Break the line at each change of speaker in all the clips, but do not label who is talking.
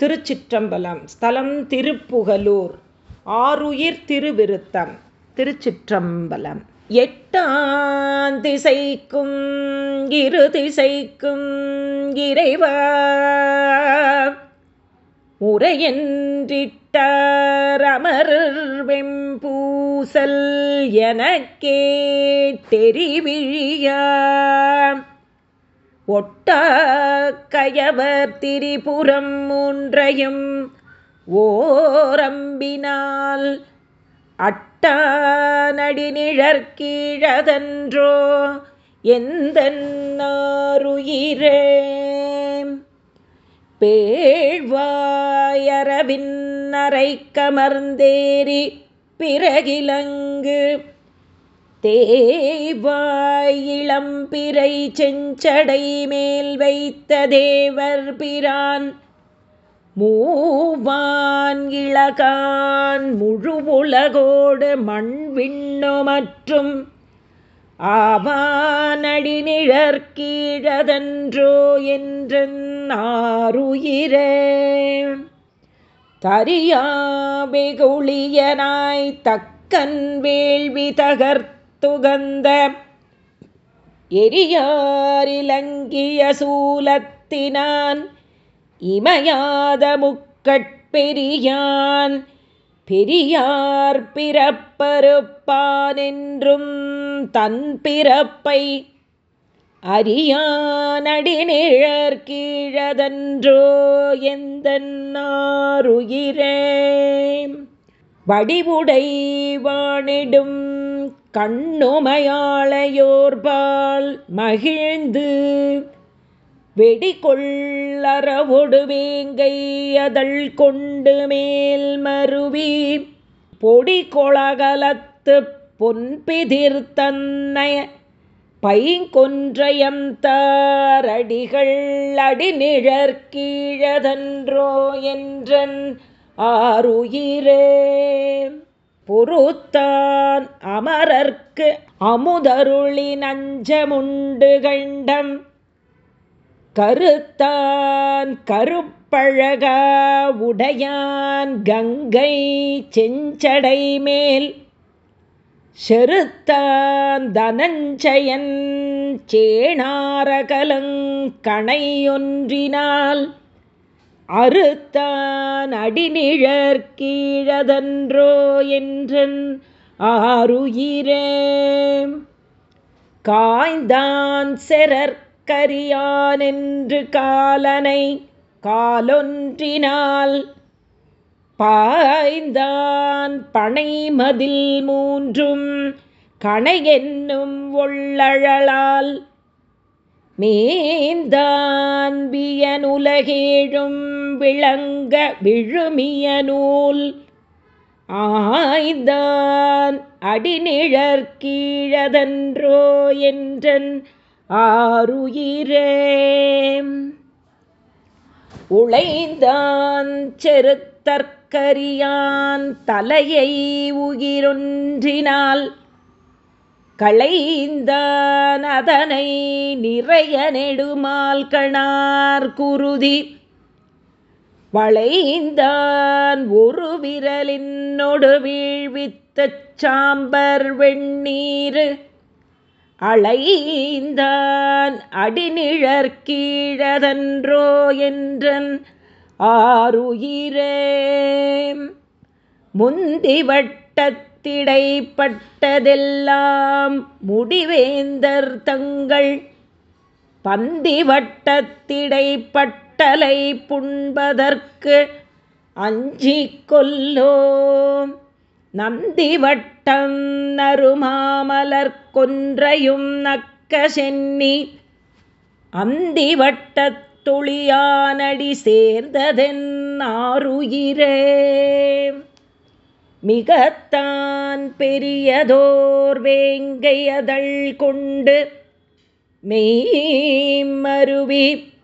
திருச்சிற்றம்பலம் ஸ்தலம் திருப்புகலூர் ஆறுயிர் திருவிருத்தம் திருச்சிற்றம்பலம். எட்டாம் திசைக்கும் இரு திசைக்கும் இறைவ முறையென்றிட்டார் வெம்பூசல் எனக்கே தெரிவிழியா. ஒட்ட கயவர் திரிபுரம் மூன்றையும் ஓரம்பினால் அட்டா நடிநிழற்கீழதன்றோ எந்த நாருயிரே பேழ்வாயரவின் அறை கமர்ந்தேறி பிறகிலங்கு தேவாயிளம்பிறை செஞ்சடை மேல் வைத்த தேவர் பிரான். மூவான் இளகான் முழு உலகோடு மண் விண்ணோ மற்றும் ஆவானடி நிழற்கீழதன்றோ தரியா வெகுளியனாய் தக்கன் வேள்வி தகர்த்த துகந்த எரியாரிலங்கிய சூலத்தினான் இமையாத முக்கட்பெரியான் பெரியார் பிறப்பருப்பானென்றும் தன் பிறப்பை அரியானடி கீழதன்றோ எந்த நாருயிரே வடிவுடை வாணிடும் கண்ணுமையாளையோர்பால் மகிழ்ந்து வெடிகொள்ளறவொடு வேங்கை கொண்டு மேல் மருவி பொடி கொளகலத்து பொன்பிதிர் தன்னை பைங்கொன்றையம் தாரடிகள் அடிநிழற்கீழதன்றோ என்றன் ஆறுயிரே பொறுத்தான் அமரர்க்கு அமுதருளி நஞ்சமுண்டு கண்டம். கருத்தான் கருப்பழகா உடையான் கங்கை செஞ்சடை மேல். செருத்தான் தனஞ்சயன் சேணாரகலங்கணையொன்றினால் அறுத்தான் அடிநிழற் கீழதன்றோ என்றன் ஆறுயிரே காய்ந்தான் செரற்கரியான் என்று காலனை காலொன்றினால் பாய்ந்தான் பனைமதில் மூன்றும் கணை என்னும் ஒள்ளழலால் மேந்தான் வியனுலகேழும் விளங்க விழுமிய நூல். ஆய்தான் அடிநிழற்கீழதன்றோ என்றன் ஆறுயிரே உழைந்தான் செருத்தற்கரியான் தலையை உயிரொன்றினால். களைந்தான் அதனை நிறைய நெடுமால் கணார் குருதி. வளைந்தான் ஒரு விரலினொடு வீழ்வித்த சாம்பர் வெண்ணீர் அளைந்தான் அடிநிழற்கீழதன்றோ என்றன் ஆறுயிரே முந்தி வட்டத்திடைப்பட்டதெல்லாம் முடிவேந்தர் தங்கள் பந்தி கட்டளை புண்பதற்கு அஞ்சி கொல்லோ நந்தி வட்டம் நறுமாமலர் கொன்றையும் நக்க சென்னி அந்தி வட்டத்துளியானடி சேர்ந்ததென் ஆறுயிரே மிகத்தான் பெரியதோர் வேங்கையதழ் கொண்டு மெய்மருவி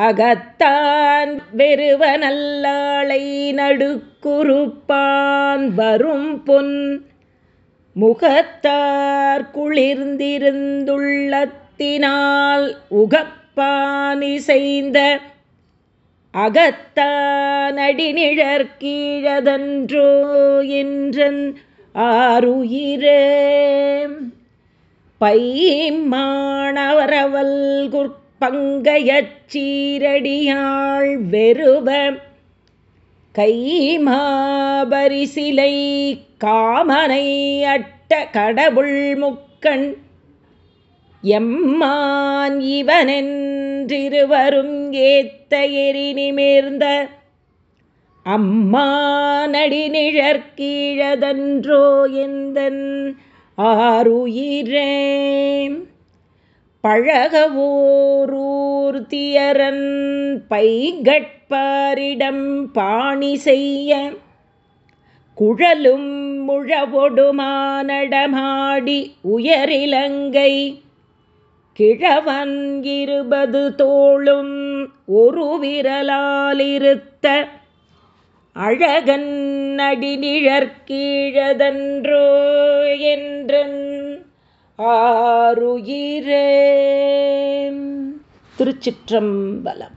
அகத்தான் வெறுவனல்லாளை நடுக்குறுப்பான் வரும் பொன். முகத்தார் குளிர்ந்திருந்துள்ளத்தினால் உகப்பானிசைந்த அகத்தானடிநிழற்கீழதன்றோ என்றன் ஆறுயிரே பைமாணவரவல் குற்பங்கையச் பங்கையச்சீரடியாள் வெறுவ கைமாபரிசிலை காமனை அட்ட கடவுள் முக்கண் எம்மான் இவனென்றிருவரும் ஏத்த எரி நிமிர்ந்த அம்மா நடிநிழற்கீழதன்றோ எந்தன் ஆறுயிரே பழகவோரூர்த்தியரன் பைகட்பாரிடம் பாணி செய்ய குழலும் முழவொடுமானடமாடி உயரிலங்கை கிழவன் இருபது தோளும் ஒரு விரலாலிருத்த அழகன் அடிநிழற்கீழதன்றோ என்றன் ஆருயிரே திருச்சிற்றம்பலம்.